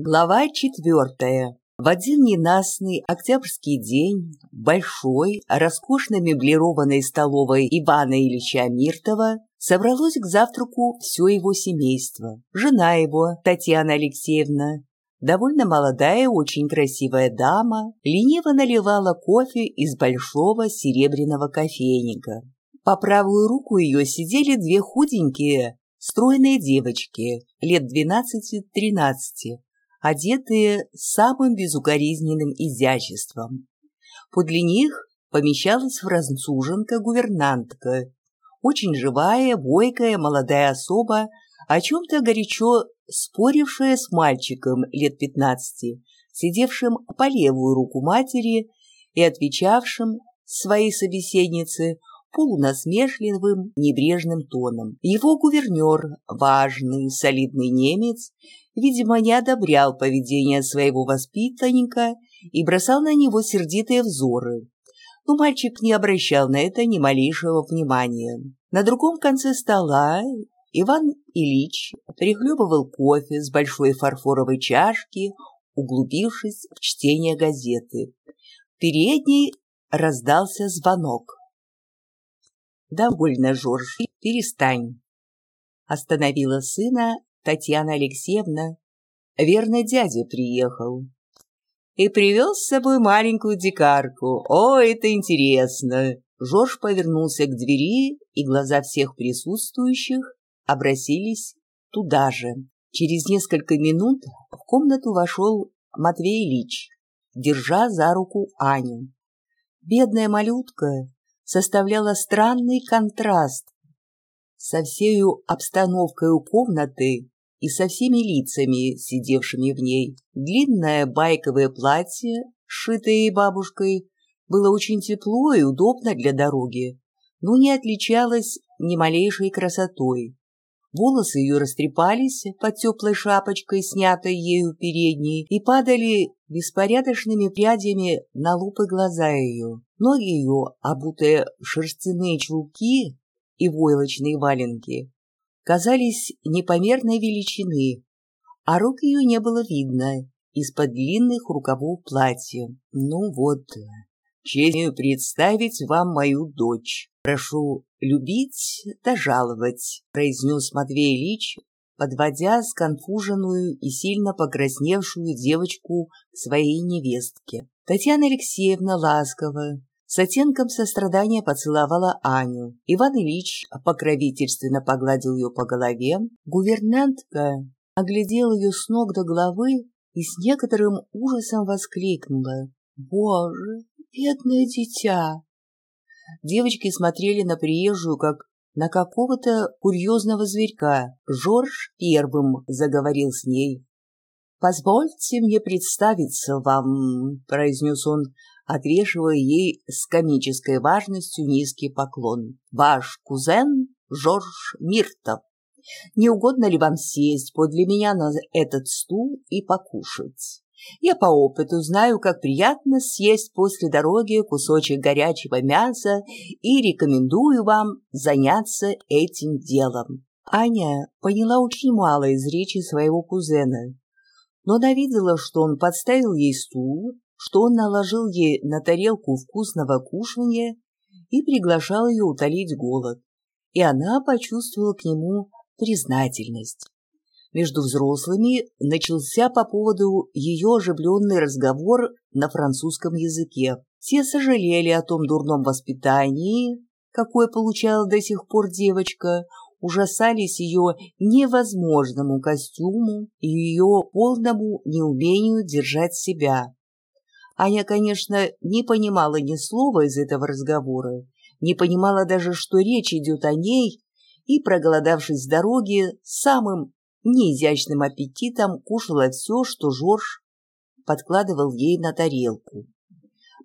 Глава четвертая. В один ненастный октябрьский день большой, роскошно меблированной столовой Ивана Ильича Миртова собралось к завтраку все его семейство. Жена его, Татьяна Алексеевна, довольно молодая, очень красивая дама, лениво наливала кофе из большого серебряного кофейника. По правую руку ее сидели две худенькие, стройные девочки, лет двенадцати-тринадцати, одетые самым безукоризненным изяществом. Подле них помещалась француженка-гувернантка, очень живая, бойкая молодая особа, о чем-то горячо спорившая с мальчиком лет пятнадцати, сидевшим по левую руку матери и отвечавшим своей собеседнице полунасмешливым, небрежным тоном. Его гувернер, важный, солидный немец, видимо, не одобрял поведение своего воспитанника и бросал на него сердитые взоры. Но мальчик не обращал на это ни малейшего внимания. На другом конце стола Иван Ильич прихлебывал кофе с большой фарфоровой чашки, углубившись в чтение газеты. В передней раздался звонок. «Довольно, Жорж, перестань!» Остановила сына Татьяна Алексеевна. Верно, дядя приехал. И привез с собой маленькую дикарку. О, это интересно! Жорж повернулся к двери, и глаза всех присутствующих обратились туда же. Через несколько минут в комнату вошел Матвей Ильич, держа за руку Аню. Бедная малютка составляла странный контраст со всей обстановкой у комнаты и со всеми лицами, сидевшими в ней. Длинное байковое платье, сшитое бабушкой, было очень тепло и удобно для дороги, но не отличалось ни малейшей красотой. Волосы ее растрепались под теплой шапочкой, снятой ею передней, и падали беспорядочными прядями на лупы глаза ее. Ноги ее, обутые в шерстяные чулки и войлочные валенки, казались непомерной величины, а рук ее не было видно из-под длинных рукавов платья. Ну вот, честью представить вам мою дочь. Прошу любить да жаловать, произнес Матвей Ильич, подводя сконфуженную и сильно покрасневшую девочку к своей невестке. Татьяна Алексеевна ласково, с оттенком сострадания поцеловала Аню. Иван Ильич покровительственно погладил ее по голове. Гувернантка оглядела ее с ног до головы и с некоторым ужасом воскликнула. «Боже, бедное дитя!» Девочки смотрели на приезжую, как на какого-то курьезного зверька. Жорж первым заговорил с ней. «Позвольте мне представиться вам», — произнес он, отвешивая ей с комической важностью низкий поклон. «Ваш кузен Жорж Миртов. Не угодно ли вам сесть подле меня на этот стул и покушать?» Я по опыту знаю, как приятно съесть после дороги кусочек горячего мяса и рекомендую вам заняться этим делом. Аня поняла очень мало из речи своего кузена, но она видела, что он подставил ей стул, что он наложил ей на тарелку вкусного кушанья и приглашал ее утолить голод, и она почувствовала к нему признательность. Между взрослыми начался по поводу ее оживленный разговор на французском языке. Все сожалели о том дурном воспитании, какое получала до сих пор девочка, ужасались ее невозможному костюму и ее полному неумению держать себя. Аня, конечно, не понимала ни слова из этого разговора, не понимала даже, что речь идет о ней, и, проголодавшись с дороги, самым неизящным аппетитом кушала все, что Жорж подкладывал ей на тарелку.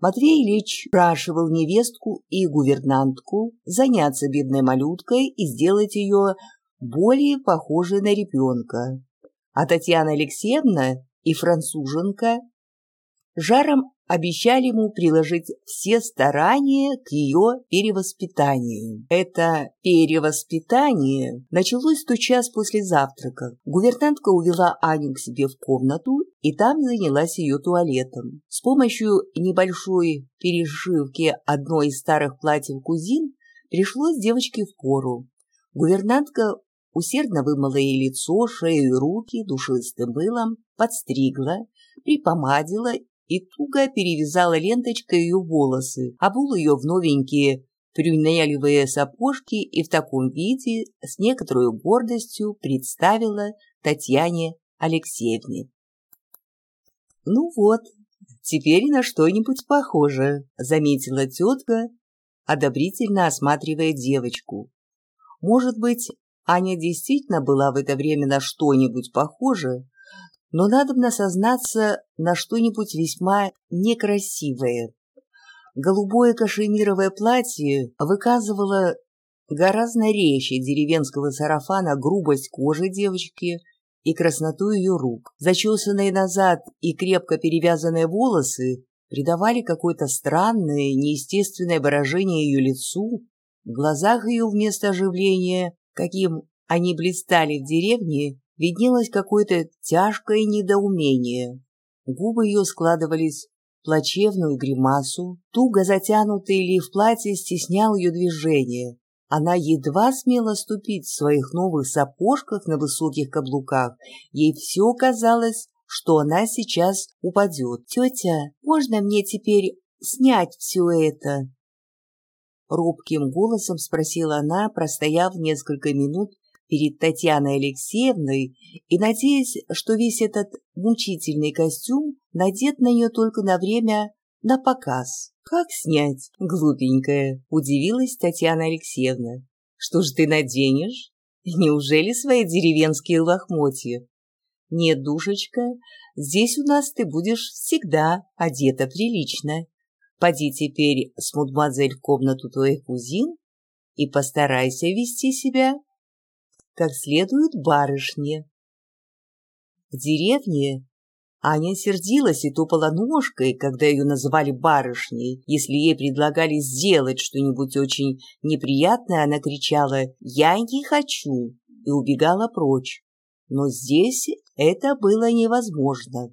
Матвей Ильич спрашивал невестку и гувернантку заняться бедной малюткой и сделать ее более похожей на ребенка. А Татьяна Алексеевна и француженка жаром обещали ему приложить все старания к ее перевоспитанию. Это перевоспитание началось тотчас после завтрака. Гувернантка увела Аню к себе в комнату и там занялась ее туалетом. С помощью небольшой перешивки одной из старых платьев кузин пришлось девочке в пору. Гувернантка усердно вымыла ей лицо, шею и руки душистым мылом, подстригла, припомадила и туго перевязала ленточкой ее волосы, обула ее в новенькие прюнелевые сапожки и в таком виде с некоторой гордостью представила Татьяне Алексеевне. «Ну вот, теперь на что-нибудь похоже», — заметила тетка, одобрительно осматривая девочку. Может быть, Аня действительно была в это время на что-нибудь похожа, но надо бы сознаться на что-нибудь весьма некрасивое. Голубое кашемировое платье выказывало гораздо резче деревенского сарафана грубость кожи девочки и красноту ее рук. Зачесанные назад и крепко перевязанные волосы придавали какое-то странное, неестественное выражение ее лицу. В глазах ее вместо оживления, каким они блистали в деревне, виднелось какое-то тяжкое недоумение. Губы ее складывались в плачевную гримасу, туго затянутый лиф платья стеснял ее движение. Она едва смела ступить в своих новых сапожках на высоких каблуках. Ей все казалось, что она сейчас упадет. «Тетя, можно мне теперь снять все это?» Робким голосом спросила она, простояв несколько минут перед Татьяной Алексеевной и надеясь, что весь этот мучительный костюм надет на нее только на время на показ. «Как снять, глупенькая?» – удивилась Татьяна Алексеевна. «Что ж ты наденешь? Неужели свои деревенские лохмотья?» «Нет, душечка, здесь у нас ты будешь всегда одета прилично. Поди теперь с мадемуазель в комнату твоих кузин и постарайся вести себя как следует барышне. В деревне Аня сердилась и топала ножкой, когда ее называли барышней. Если ей предлагали сделать что-нибудь очень неприятное, она кричала «Я не хочу!» и убегала прочь. Но здесь это было невозможно.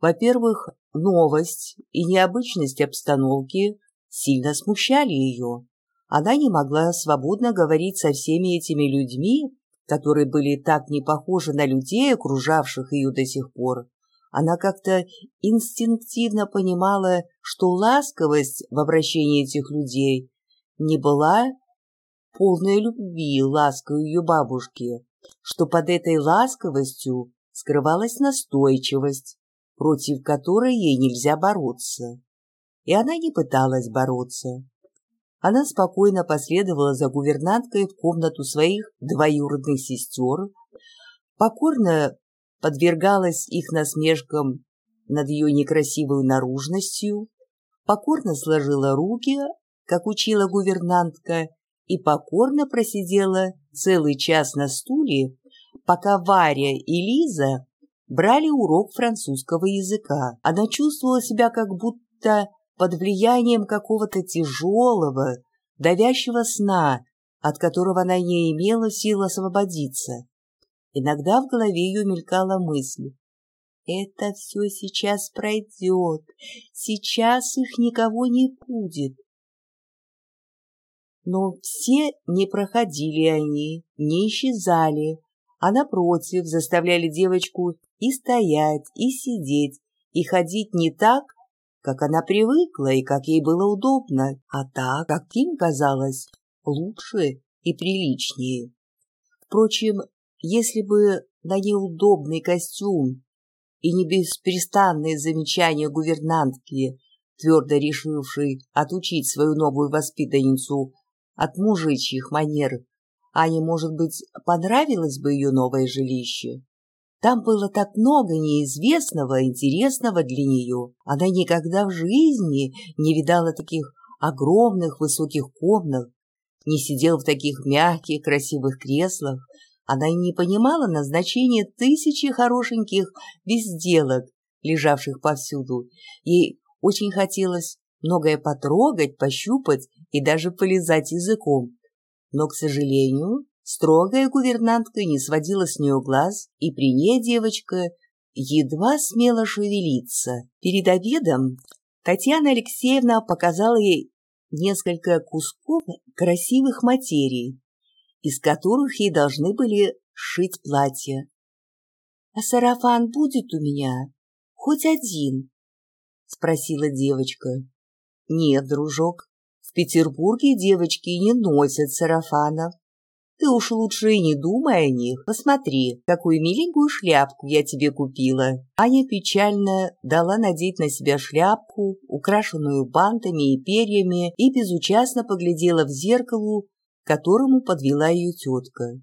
Во-первых, новость и необычность обстановки сильно смущали ее. Она не могла свободно говорить со всеми этими людьми, которые были так не похожи на людей, окружавших ее до сих пор. Она как-то инстинктивно понимала, что ласковость в обращении этих людей не была полной любви лаской ее бабушки, что под этой ласковостью скрывалась настойчивость, против которой ей нельзя бороться. И она не пыталась бороться. Она спокойно последовала за гувернанткой в комнату своих двоюродных сестер, покорно подвергалась их насмешкам над ее некрасивой наружностью, покорно сложила руки, как учила гувернантка, и покорно просидела целый час на стуле, пока Варя и Лиза брали урок французского языка. Она чувствовала себя как будто под влиянием какого-то тяжелого, давящего сна, от которого она не имела сил освободиться. Иногда в голове ее мелькала мысль. «Это все сейчас пройдет, сейчас их никого не будет». Но все не проходили они, не исчезали, а напротив заставляли девочку и стоять, и сидеть, и ходить не так, как она привыкла и как ей было удобно, а так, как им казалось, лучше и приличнее. Впрочем, если бы на неудобный костюм и не беспрестанные замечания гувернантки, твердо решившей отучить свою новую воспитанницу от мужичьих манер, Ане, может быть, понравилось бы ее новое жилище, там было так много неизвестного, интересного для нее. Она никогда в жизни не видала таких огромных высоких комнат, не сидела в таких мягких, красивых креслах. Она не понимала назначения тысячи хорошеньких безделок, лежавших повсюду. Ей Очень хотелось многое потрогать, пощупать и даже полизать языком. Но, к сожалению, строгая гувернантка не сводила с нее глаз, и при ней девочка едва смела шевелиться. Перед обедом Татьяна Алексеевна показала ей несколько кусков красивых материй, из которых ей должны были сшить платье. «А сарафан будет у меня? Хоть один?» — спросила девочка. «Нет, дружок, в Петербурге девочки не носят сарафанов. Ты уж лучше и не думай о них. Посмотри, какую миленькую шляпку я тебе купила. Аня печально дала надеть на себя шляпку, украшенную бантами и перьями, и безучастно поглядела в зеркало, которому подвела ее тетка.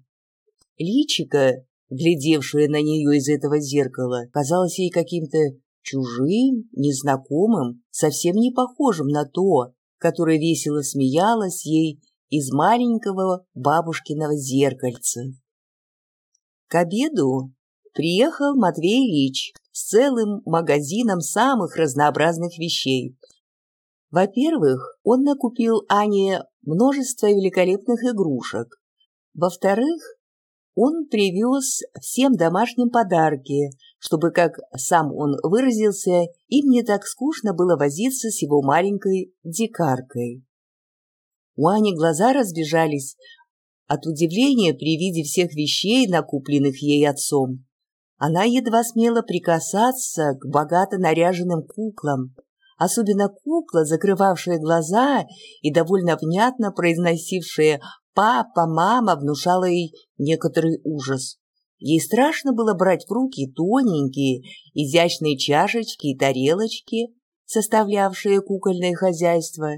Личика, глядевшая на нее из этого зеркала, казалось ей каким-то чужим, незнакомым, совсем не похожим на то, которое весело смеялось ей из маленького бабушкиного зеркальца. К обеду приехал Матвей Ильич с целым магазином самых разнообразных вещей. Во-первых, он накупил Ане множество великолепных игрушек. Во-вторых, он привез всем домашним подарки, чтобы, как сам он выразился, им не так скучно было возиться с его маленькой дикаркой. У Ани глаза разбежались от удивления при виде всех вещей, накупленных ей отцом. Она едва смела прикасаться к богато наряженным куклам, особенно кукла, закрывавшая глаза и довольно внятно произносившая «папа», «мама», внушала ей некоторый ужас. Ей страшно было брать в руки тоненькие, изящные чашечки и тарелочки, составлявшие кукольное хозяйство,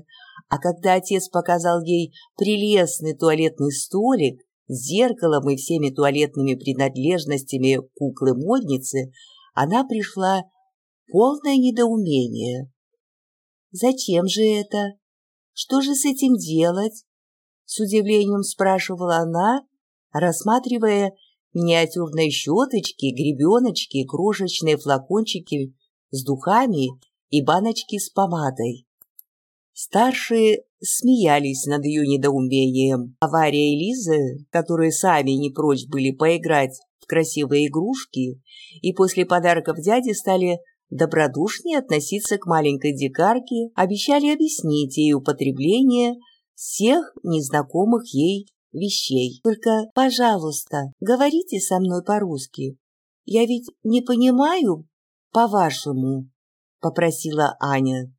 а когда отец показал ей прелестный туалетный столик с зеркалом и всеми туалетными принадлежностями куклы-модницы, она пришла в полное недоумение. «Зачем же это? Что же с этим делать?» С удивлением спрашивала она, рассматривая миниатюрные щеточки, гребеночки, крошечные флакончики с духами и баночки с помадой. Старшие смеялись над ее недоумением. Авария и Лиза, которые сами не прочь были поиграть в красивые игрушки, и после подарков дяди стали добродушнее относиться к маленькой дикарке, обещали объяснить ей употребление всех незнакомых ей вещей. Только, пожалуйста, говорите со мной по-русски. Я ведь не понимаю по-вашему, — попросила Аня.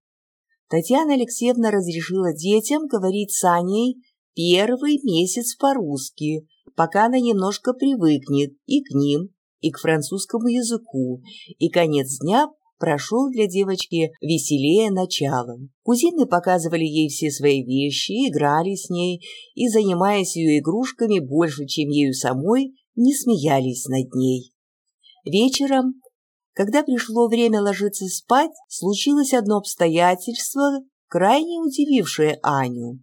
Татьяна Алексеевна разрешила детям говорить с Аней первый месяц по-русски, пока она немножко привыкнет и к ним, и к французскому языку, и конец дня прошел для девочки веселее началом. Кузины показывали ей все свои вещи, играли с ней и, занимаясь ее игрушками больше, чем ею самой, не смеялись над ней. Вечером когда пришло время ложиться спать, случилось одно обстоятельство, крайне удивившее Аню.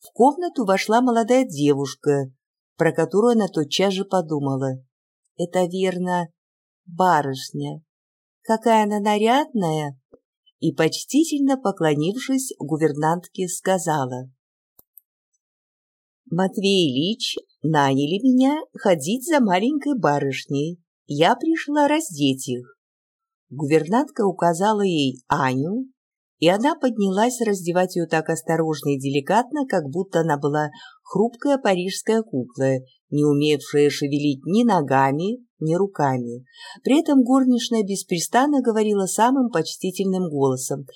В комнату вошла молодая девушка, про которую она тотчас же подумала. Это верно барышня. Какая она нарядная! И, почтительно поклонившись, гувернантке сказала. Матвей Ильич наняли меня ходить за маленькой барышней. Я пришла раздеть их. Гувернантка указала ей Аню, и она поднялась раздевать ее так осторожно и деликатно, как будто она была хрупкая парижская кукла, не умевшая шевелить ни ногами, ни руками. При этом горничная беспрестанно говорила самым почтительным голосом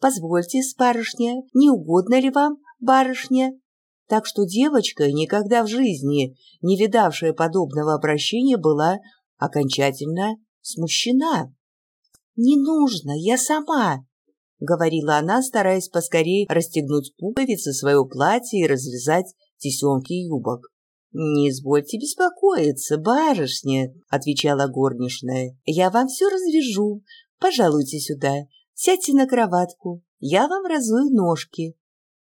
«Позвольте, барышня, не угодно ли вам, барышня?» Так что девочка, никогда в жизни не видавшая подобного обращения, была окончательно смущена. «Не нужно, я сама!» — говорила она, стараясь поскорее расстегнуть пуговицы своего платья и развязать тесемки юбок. «Не извольте беспокоиться, барышня», — отвечала горничная. «Я вам все развяжу. Пожалуйте сюда, сядьте на кроватку, я вам разую ножки».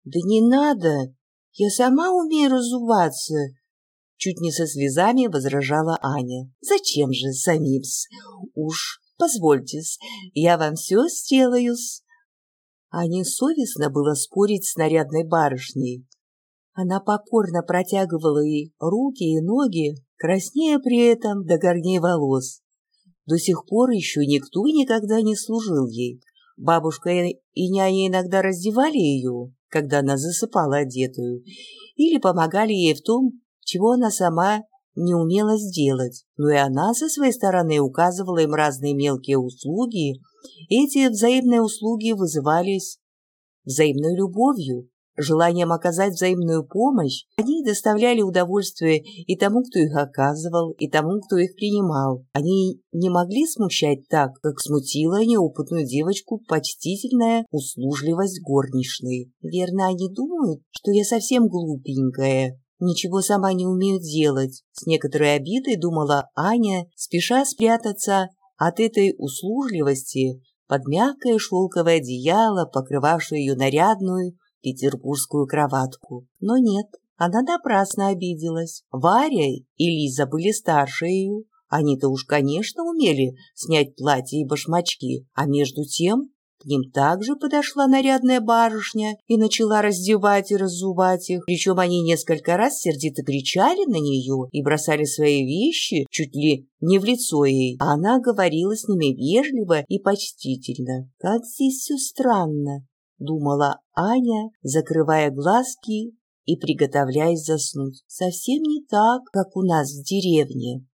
«Да не надо, я сама умею разуваться», — чуть не со слезами возражала Аня. «Зачем же самим-с? Уж Позвольте-с, я вам все сделаю-с. а не совестно было спорить с нарядной барышней. Она покорно протягивала ей руки и ноги, краснея при этом до корней волос. До сих пор еще никто никогда не служил ей. Бабушка и няня иногда раздевали ее, когда она засыпала одетую, или помогали ей в том, чего она сама не умела сделать, но и она со своей стороны указывала им разные мелкие услуги. Эти взаимные услуги вызывались взаимной любовью, желанием оказать взаимную помощь. Они доставляли удовольствие и тому, кто их оказывал, и тому, кто их принимал. Они не могли смущать так, как смутила неопытную девочку почтительная услужливость горничной. Верно, они думают, что я совсем глупенькая, ничего сама не умею делать. С некоторой обидой думала Аня, спеша спрятаться от этой услужливости под мягкое шелковое одеяло, покрывавшее ее нарядную петербургскую кроватку. Но нет, она напрасно обиделась. Варя и Лиза были старше ее. Они-то уж, конечно, умели снять платье и башмачки, а между тем к ним также подошла нарядная барышня и начала раздевать и раззувать их, причем они несколько раз сердито кричали на нее и бросали свои вещи чуть ли не в лицо ей, а она говорила с ними вежливо и почтительно. «Как здесь все странно!» — думала Аня, закрывая глазки и приготовляясь заснуть. «Совсем не так, как у нас в деревне».